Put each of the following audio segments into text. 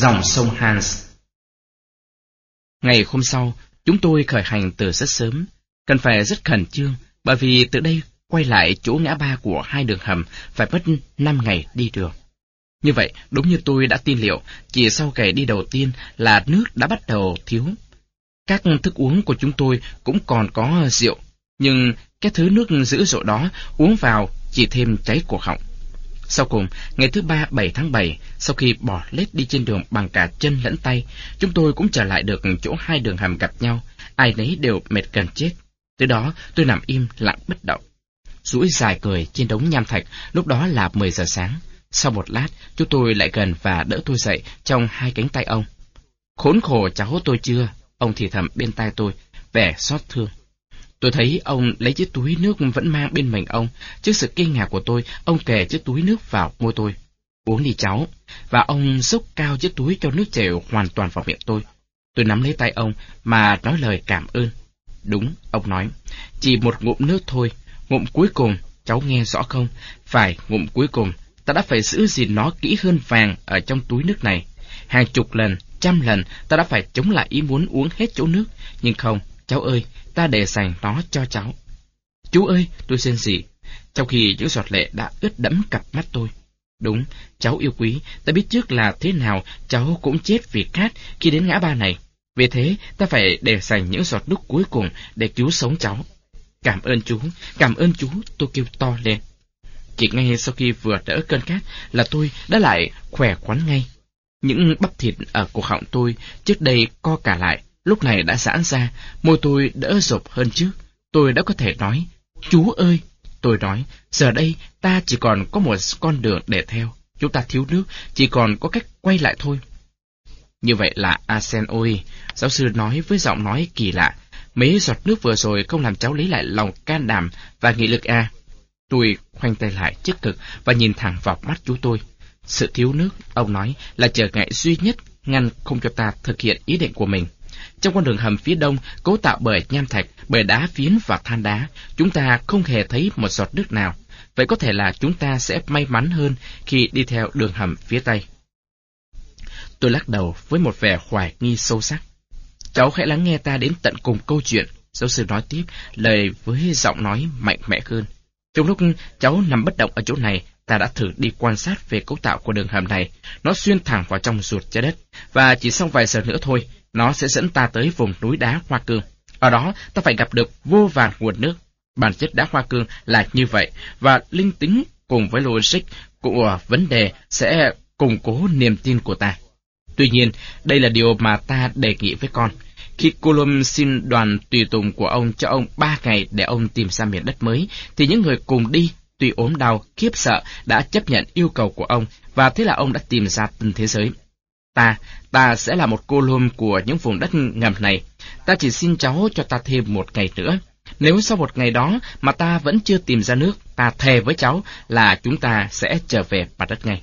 Dòng sông Hans Ngày hôm sau, chúng tôi khởi hành từ rất sớm. Cần phải rất khẩn trương, bởi vì từ đây quay lại chỗ ngã ba của hai đường hầm phải mất 5 ngày đi đường. Như vậy, đúng như tôi đã tin liệu, chỉ sau ngày đi đầu tiên là nước đã bắt đầu thiếu. Các thức uống của chúng tôi cũng còn có rượu, nhưng cái thứ nước dữ dội đó uống vào chỉ thêm cháy cổ họng. Sau cùng, ngày thứ ba 7 tháng 7, sau khi bỏ lết đi trên đường bằng cả chân lẫn tay, chúng tôi cũng trở lại được chỗ hai đường hầm gặp nhau, ai nấy đều mệt gần chết. Từ đó, tôi nằm im lặng bất động. Rũi dài cười trên đống nham thạch, lúc đó là 10 giờ sáng. Sau một lát, chúng tôi lại gần và đỡ tôi dậy trong hai cánh tay ông. Khốn khổ cháu tôi chưa? Ông thì thầm bên tai tôi, vẻ xót thương. Tôi thấy ông lấy chiếc túi nước vẫn mang bên mình ông. Trước sự kinh ngạc của tôi, ông kề chiếc túi nước vào môi tôi. Uống đi cháu. Và ông xúc cao chiếc túi cho nước chảy hoàn toàn vào miệng tôi. Tôi nắm lấy tay ông mà nói lời cảm ơn. Đúng, ông nói. Chỉ một ngụm nước thôi. Ngụm cuối cùng, cháu nghe rõ không? Phải, ngụm cuối cùng. Ta đã phải giữ gìn nó kỹ hơn vàng ở trong túi nước này. Hàng chục lần, trăm lần, ta đã phải chống lại ý muốn uống hết chỗ nước. Nhưng không, cháu ơi, ta để dành nó cho cháu. Chú ơi, tôi xin gì? Trong khi những giọt lệ đã ướt đẫm cặp mắt tôi. Đúng, cháu yêu quý, ta biết trước là thế nào cháu cũng chết vì khát khi đến ngã ba này. Vì thế, ta phải để dành những giọt nước cuối cùng để cứu sống cháu. Cảm ơn chú, cảm ơn chú, tôi kêu to lên. Chỉ ngay sau khi vừa đỡ cơn khát là tôi đã lại khỏe khoắn ngay. Những bắp thịt ở cổ họng tôi trước đây co cả lại, lúc này đã giãn ra, môi tôi đỡ rộp hơn trước. Tôi đã có thể nói, chú ơi, tôi nói, giờ đây ta chỉ còn có một con đường để theo. Chúng ta thiếu nước, chỉ còn có cách quay lại thôi. Như vậy là Asen ôi, giáo sư nói với giọng nói kỳ lạ. Mấy giọt nước vừa rồi không làm cháu lấy lại lòng can đảm và nghị lực à. Tôi khoanh tay lại trước cực và nhìn thẳng vào mắt chú tôi. Sự thiếu nước, ông nói, là trở ngại duy nhất ngăn không cho ta thực hiện ý định của mình. Trong con đường hầm phía đông, cấu tạo bởi nham thạch, bởi đá phiến và than đá, chúng ta không hề thấy một giọt nước nào. Vậy có thể là chúng ta sẽ may mắn hơn khi đi theo đường hầm phía tây. Tôi lắc đầu với một vẻ hoài nghi sâu sắc. Cháu hãy lắng nghe ta đến tận cùng câu chuyện, giáo sư nói tiếp, lời với giọng nói mạnh mẽ hơn. Trong lúc cháu nằm bất động ở chỗ này, ta đã thử đi quan sát về cấu tạo của đường hầm này. Nó xuyên thẳng vào trong ruột trái đất, và chỉ sau vài giờ nữa thôi, nó sẽ dẫn ta tới vùng núi đá Hoa Cương. Ở đó, ta phải gặp được vô vàn nguồn nước. Bản chất đá Hoa Cương là như vậy, và linh tính cùng với logic của vấn đề sẽ củng cố niềm tin của ta. Tuy nhiên, đây là điều mà ta đề nghị với con. Khi Colum xin đoàn tùy tùng của ông cho ông ba ngày để ông tìm ra miền đất mới, thì những người cùng đi, tuy ốm đau, khiếp sợ, đã chấp nhận yêu cầu của ông, và thế là ông đã tìm ra tân thế giới. Ta, ta sẽ là một cô lôm của những vùng đất ngầm này. Ta chỉ xin cháu cho ta thêm một ngày nữa. Nếu sau một ngày đó mà ta vẫn chưa tìm ra nước, ta thề với cháu là chúng ta sẽ trở về mặt đất ngay.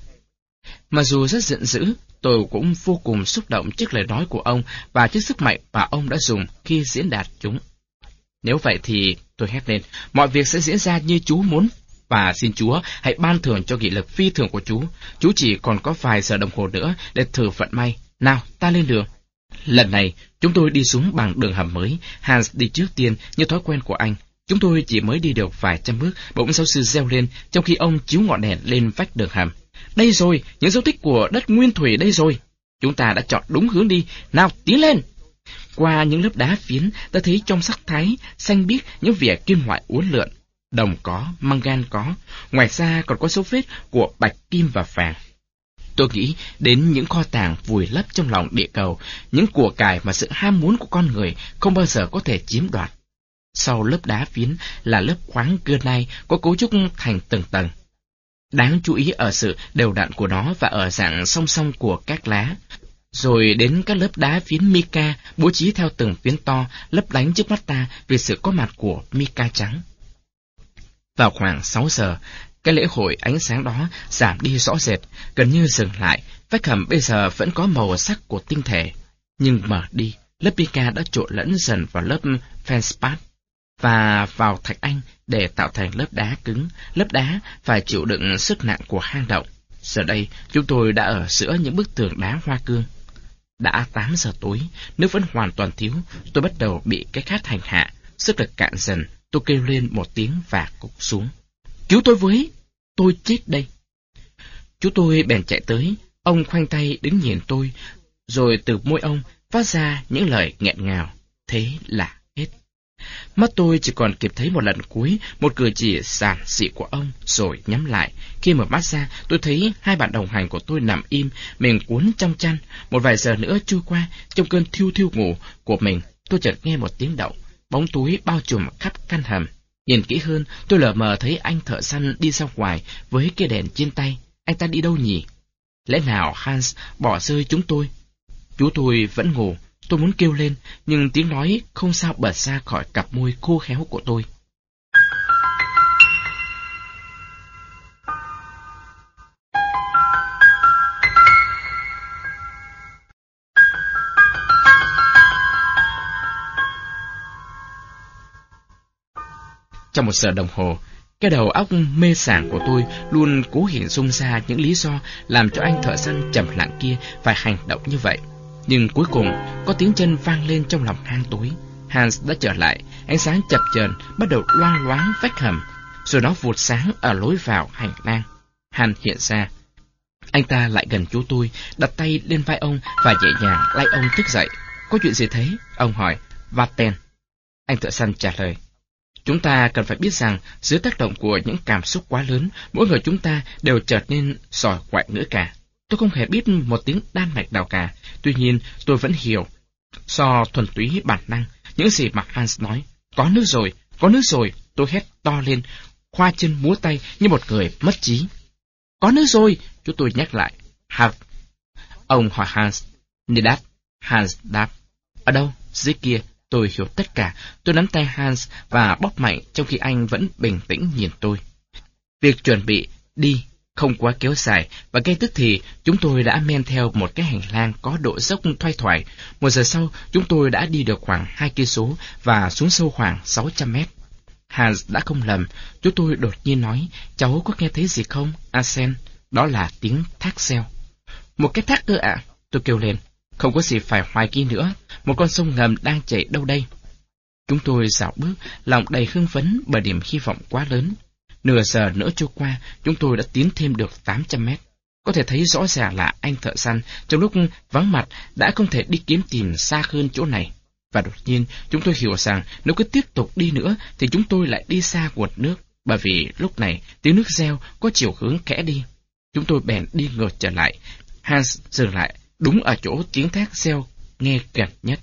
Mặc dù rất giận dữ, tôi cũng vô cùng xúc động trước lời nói của ông và trước sức mạnh mà ông đã dùng khi diễn đạt chúng. Nếu vậy thì, tôi hét lên, mọi việc sẽ diễn ra như chú muốn và xin Chúa hãy ban thưởng cho nghị lực phi thường của chú. Chú chỉ còn có vài giờ đồng hồ nữa để thử vận may. Nào, ta lên đường. Lần này, chúng tôi đi xuống bằng đường hầm mới. Hans đi trước tiên như thói quen của anh. Chúng tôi chỉ mới đi được vài trăm bước, bỗng giáo sư reo lên, trong khi ông chiếu ngọn đèn lên vách đường hầm. Đây rồi, những dấu tích của đất nguyên thủy đây rồi. Chúng ta đã chọn đúng hướng đi. Nào, tiến lên! Qua những lớp đá phiến, ta thấy trong sắc thái, xanh biếc những vỉa kim loại uốn lượn. Đồng có, mangan có, ngoài ra còn có dấu vết của bạch kim và vàng. Tôi nghĩ đến những kho tàng vùi lấp trong lòng địa cầu, những của cải mà sự ham muốn của con người không bao giờ có thể chiếm đoạt. Sau lớp đá phiến là lớp khoáng cưa nay có cấu trúc thành từng tầng. Đáng chú ý ở sự đều đặn của nó và ở dạng song song của các lá. Rồi đến các lớp đá phiến mica bố trí theo từng phiến to, lấp lánh trước mắt ta vì sự có mặt của mica trắng. Vào khoảng 6 giờ, cái lễ hội ánh sáng đó giảm đi rõ rệt, gần như dừng lại, vách hầm bây giờ vẫn có màu sắc của tinh thể. Nhưng mở đi, lớp pica đã trộn lẫn dần vào lớp feldspar và vào thạch anh để tạo thành lớp đá cứng. Lớp đá phải chịu đựng sức nặng của hang động. Giờ đây, chúng tôi đã ở giữa những bức tường đá hoa cương. Đã 8 giờ tối, nước vẫn hoàn toàn thiếu, tôi bắt đầu bị cái khát hành hạ, sức lực cạn dần, tôi kêu lên một tiếng và cục xuống. Cứu tôi với, tôi chết đây. Chú tôi bèn chạy tới, ông khoanh tay đứng nhìn tôi, rồi từ môi ông phát ra những lời nghẹn ngào. Thế là hết. Mắt tôi chỉ còn kịp thấy một lần cuối, một cử chỉ giản dị của ông, rồi nhắm lại. Khi mở mắt ra, tôi thấy hai bạn đồng hành của tôi nằm im, mình cuốn trong chăn. Một vài giờ nữa trôi qua, trong cơn thiêu thiêu ngủ của mình, tôi chợt nghe một tiếng động, bóng túi bao trùm khắp căn hầm. Nhìn kỹ hơn, tôi lờ mờ thấy anh thợ săn đi ra ngoài với cái đèn trên tay. Anh ta đi đâu nhỉ? Lẽ nào Hans bỏ rơi chúng tôi? Chú tôi vẫn ngủ, tôi muốn kêu lên, nhưng tiếng nói không sao bật ra khỏi cặp môi khô khéo của tôi. Trong một giờ đồng hồ, cái đầu óc mê sảng của tôi luôn cố hiện dung ra những lý do làm cho anh thợ săn trầm lặng kia phải hành động như vậy. Nhưng cuối cùng, có tiếng chân vang lên trong lòng hang tối. Hans đã trở lại, ánh sáng chập chờn bắt đầu loang loáng vách hầm, rồi nó vụt sáng ở lối vào hành lang. Hans hiện ra. Anh ta lại gần chú tôi, đặt tay lên vai ông và nhẹ nhàng lay ông thức dậy. Có chuyện gì thế? Ông hỏi. Vaten. Anh thợ săn trả lời. Chúng ta cần phải biết rằng, dưới tác động của những cảm xúc quá lớn, mỗi người chúng ta đều trở nên sòi quậy nữa cả. Tôi không hề biết một tiếng đan mạch nào cả, tuy nhiên tôi vẫn hiểu. Do thuần túy bản năng, những gì mà Hans nói, có nước rồi, có nước rồi, tôi hét to lên, khoa chân múa tay như một người mất trí. Có nước rồi, chú tôi nhắc lại. Have. Ông hỏi Hans. Nidat. Hans đáp. Ở đâu? Dưới kia. Tôi hiểu tất cả. Tôi nắm tay Hans và bóp mạnh trong khi anh vẫn bình tĩnh nhìn tôi. Việc chuẩn bị đi không quá kéo dài và ngay tức thì chúng tôi đã men theo một cái hành lang có độ dốc thoai thoải. Một giờ sau, chúng tôi đã đi được khoảng hai cây số và xuống sâu khoảng 600 mét. Hans đã không lầm, chúng tôi đột nhiên nói, cháu có nghe thấy gì không, Asen? Đó là tiếng thác xeo. Một cái thác cơ ạ, tôi kêu lên. Không có gì phải hoài kỳ nữa, một con sông ngầm đang chảy đâu đây. Chúng tôi dạo bước, lòng đầy hưng phấn bởi niềm hy vọng quá lớn. Nửa giờ nữa trôi qua, chúng tôi đã tiến thêm được 800 mét. Có thể thấy rõ ràng là anh thợ săn trong lúc vắng mặt đã không thể đi kiếm tìm xa hơn chỗ này. Và đột nhiên, chúng tôi hiểu rằng nếu cứ tiếp tục đi nữa thì chúng tôi lại đi xa nguồn nước, bởi vì lúc này tiếng nước reo có chiều hướng kẽ đi. Chúng tôi bèn đi ngược trở lại. Hans dừng lại, đúng ở chỗ tiếng thác reo nghe gần nhất.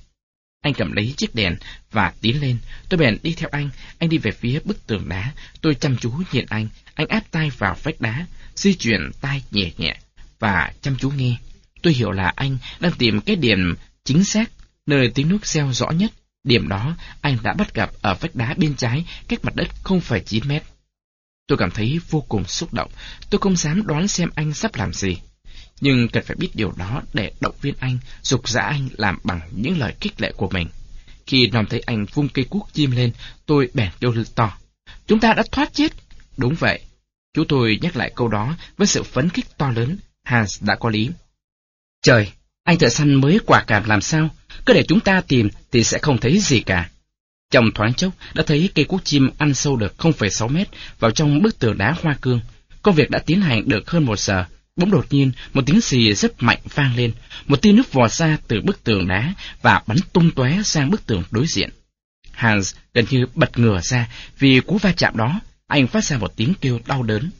Anh cầm lấy chiếc đèn và tiến lên. Tôi bèn đi theo anh. Anh đi về phía bức tường đá. Tôi chăm chú nhìn anh. Anh áp tay vào vách đá, di chuyển tay nhẹ nhẹ và chăm chú nghe. Tôi hiểu là anh đang tìm cái điểm chính xác, nơi tiếng nước reo rõ nhất. Điểm đó anh đã bắt gặp ở vách đá bên trái, cách mặt đất 0,9 mét. Tôi cảm thấy vô cùng xúc động. Tôi không dám đoán xem anh sắp làm gì nhưng cần phải biết điều đó để động viên anh, dục dã anh làm bằng những lời khích lệ của mình. Khi nòm thấy anh vung cây cuốc chim lên, tôi bèn kêu lên to. Chúng ta đã thoát chết. Đúng vậy. Chú tôi nhắc lại câu đó với sự phấn khích to lớn. Hans đã có lý. Trời, anh thợ săn mới quả cảm làm sao? Cứ để chúng ta tìm thì sẽ không thấy gì cả. Trong thoáng chốc đã thấy cây cuốc chim ăn sâu được 0,6 mét vào trong bức tường đá hoa cương. Công việc đã tiến hành được hơn một giờ, Bỗng đột nhiên, một tiếng xì rất mạnh vang lên, một tia nước vò ra từ bức tường đá và bắn tung tóe sang bức tường đối diện. Hans gần như bật ngửa ra vì cú va chạm đó, anh phát ra một tiếng kêu đau đớn.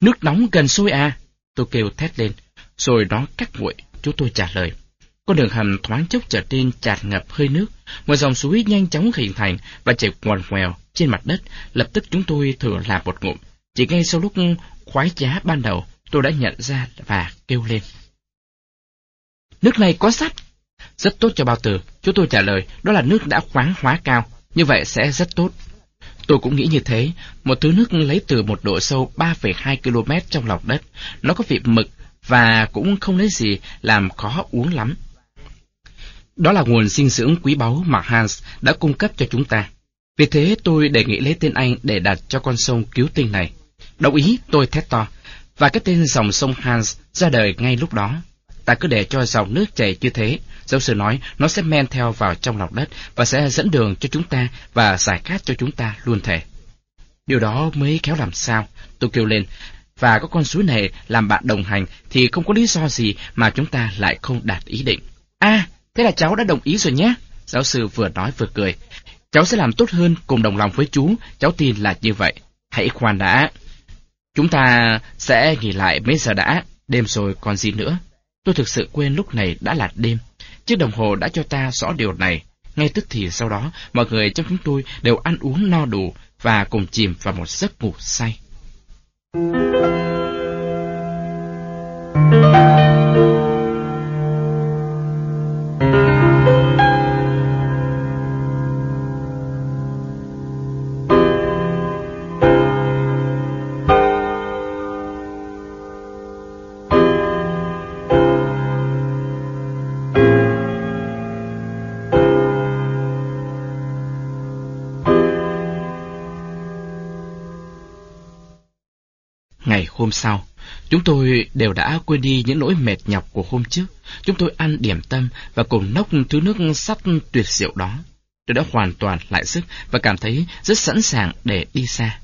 Nước nóng gần sôi à? Tôi kêu thét lên, rồi nó cắt nguội, chú tôi trả lời. Con đường hầm thoáng chốc trở nên chạt ngập hơi nước, một dòng suối nhanh chóng hình thành và chảy ngoằn ngoèo trên mặt đất. Lập tức chúng tôi thử làm một ngụm. Chỉ ngay sau lúc khoái giá ban đầu, tôi đã nhận ra và kêu lên. Nước này có sắt. Rất tốt cho bao tử. Chúng tôi trả lời, đó là nước đã khoáng hóa cao. Như vậy sẽ rất tốt. Tôi cũng nghĩ như thế, một thứ nước lấy từ một độ sâu 3,2 km trong lòng đất. Nó có vị mực và cũng không lấy gì làm khó uống lắm. Đó là nguồn dinh dưỡng quý báu mà Hans đã cung cấp cho chúng ta. Vì thế tôi đề nghị lấy tên anh để đặt cho con sông cứu tinh này. Đồng ý, tôi thét to. Và cái tên dòng sông Hans ra đời ngay lúc đó. Ta cứ để cho dòng nước chảy như thế, giáo sư nói nó sẽ men theo vào trong lòng đất và sẽ dẫn đường cho chúng ta và giải khát cho chúng ta luôn thể. Điều đó mới khéo làm sao, tôi kêu lên, và có con suối này làm bạn đồng hành thì không có lý do gì mà chúng ta lại không đạt ý định. À, thế là cháu đã đồng ý rồi nhé. Giáo sư vừa nói vừa cười. Cháu sẽ làm tốt hơn cùng đồng lòng với chú, cháu tin là như vậy. Hãy khoan đã. Chúng ta sẽ nghỉ lại mấy giờ đã, đêm rồi còn gì nữa. Tôi thực sự quên lúc này đã là đêm. Chiếc đồng hồ đã cho ta rõ điều này. Ngay tức thì sau đó, mọi người trong chúng tôi đều ăn uống no đủ và cùng chìm vào một giấc ngủ say. Ngày hôm sau, chúng tôi đều đã quên đi những nỗi mệt nhọc của hôm trước. Chúng tôi ăn điểm tâm và cùng nốc thứ nước sắt tuyệt diệu đó. Tôi đã hoàn toàn lại sức và cảm thấy rất sẵn sàng để đi xa.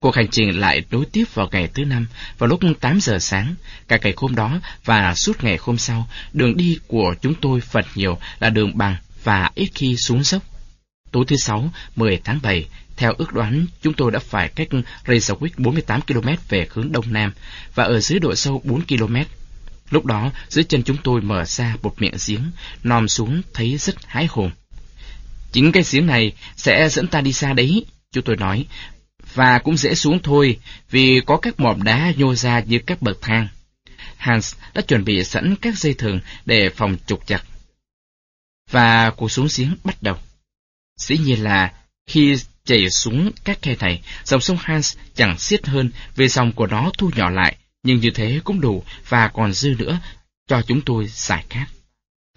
Cuộc hành trình lại đối tiếp vào ngày thứ năm, vào lúc 8 giờ sáng. Cả ngày hôm đó và suốt ngày hôm sau, đường đi của chúng tôi phần nhiều là đường bằng và ít khi xuống dốc. Tối thứ sáu, 10 tháng 7, theo ước đoán, chúng tôi đã phải cách Reykjavik 48 km về hướng đông nam và ở dưới độ sâu 4 km. Lúc đó, dưới chân chúng tôi mở ra một miệng giếng, nòm xuống thấy rất hái hồn Chính cái giếng này sẽ dẫn ta đi xa đấy, chúng tôi nói, và cũng dễ xuống thôi, vì có các mỏm đá nhô ra như các bậc thang. Hans đã chuẩn bị sẵn các dây thừng để phòng trục chặt. Và cuộc xuống giếng bắt đầu. Dĩ nhiên là khi chảy xuống các khe này, dòng sông Hans chẳng xiết hơn vì dòng của nó thu nhỏ lại, nhưng như thế cũng đủ và còn dư nữa cho chúng tôi giải khát.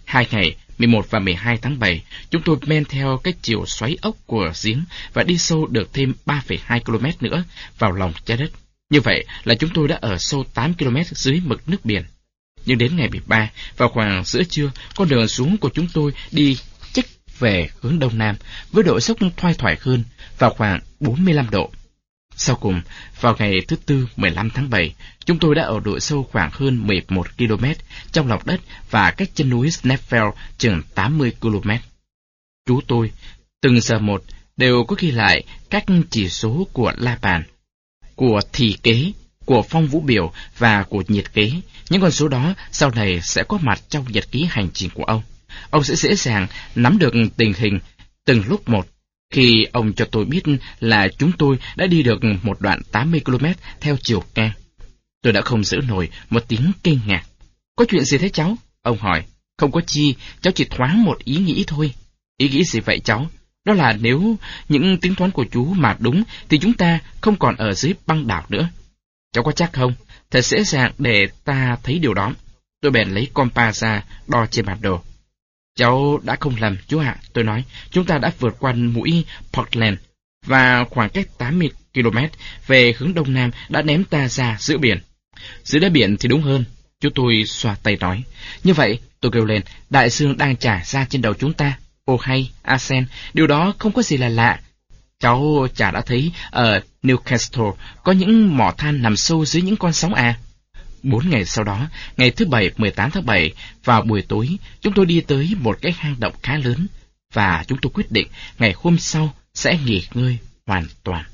Hai ngày, 11 và 12 tháng 7, chúng tôi men theo cái chiều xoáy ốc của giếng và đi sâu được thêm 3,2 km nữa vào lòng trái đất. Như vậy là chúng tôi đã ở sâu 8 km dưới mực nước biển. Nhưng đến ngày 13, vào khoảng giữa trưa, con đường xuống của chúng tôi đi về hướng đông nam với độ dốc thoai thoải hơn vào khoảng 45 độ. Sau cùng, vào ngày thứ Tư 15 tháng 7, chúng tôi đã ở độ sâu khoảng hơn 11 km trong lòng đất và cách chân núi Sneffel chừng 80 km. Chú tôi, từng giờ một, đều có ghi lại các chỉ số của la bàn, của thì kế, của phong vũ biểu và của nhiệt kế. Những con số đó sau này sẽ có mặt trong nhật ký hành trình của ông. Ông sẽ dễ dàng nắm được tình hình từng lúc một khi ông cho tôi biết là chúng tôi đã đi được một đoạn 80 km theo chiều ngang. Tôi đã không giữ nổi một tiếng kinh ngạc. Có chuyện gì thế cháu? Ông hỏi. Không có chi, cháu chỉ thoáng một ý nghĩ thôi. Ý nghĩ gì vậy cháu? Đó là nếu những tính toán của chú mà đúng thì chúng ta không còn ở dưới băng đảo nữa. Cháu có chắc không? Thật dễ dàng để ta thấy điều đó. Tôi bèn lấy compa ra đo trên bản đồ. Cháu đã không lầm, chú ạ, tôi nói. Chúng ta đã vượt qua mũi Portland và khoảng cách 80 km về hướng đông nam đã ném ta ra giữa biển. Giữa đáy biển thì đúng hơn, chú tôi xoa tay nói. Như vậy, tôi kêu lên, đại dương đang trả ra trên đầu chúng ta. Ô hay, Asen, điều đó không có gì là lạ. Cháu chả đã thấy ở Newcastle có những mỏ than nằm sâu dưới những con sóng à? Bốn ngày sau đó, ngày thứ Bảy 18 tháng 7, vào buổi tối, chúng tôi đi tới một cái hang động khá lớn, và chúng tôi quyết định ngày hôm sau sẽ nghỉ ngơi hoàn toàn.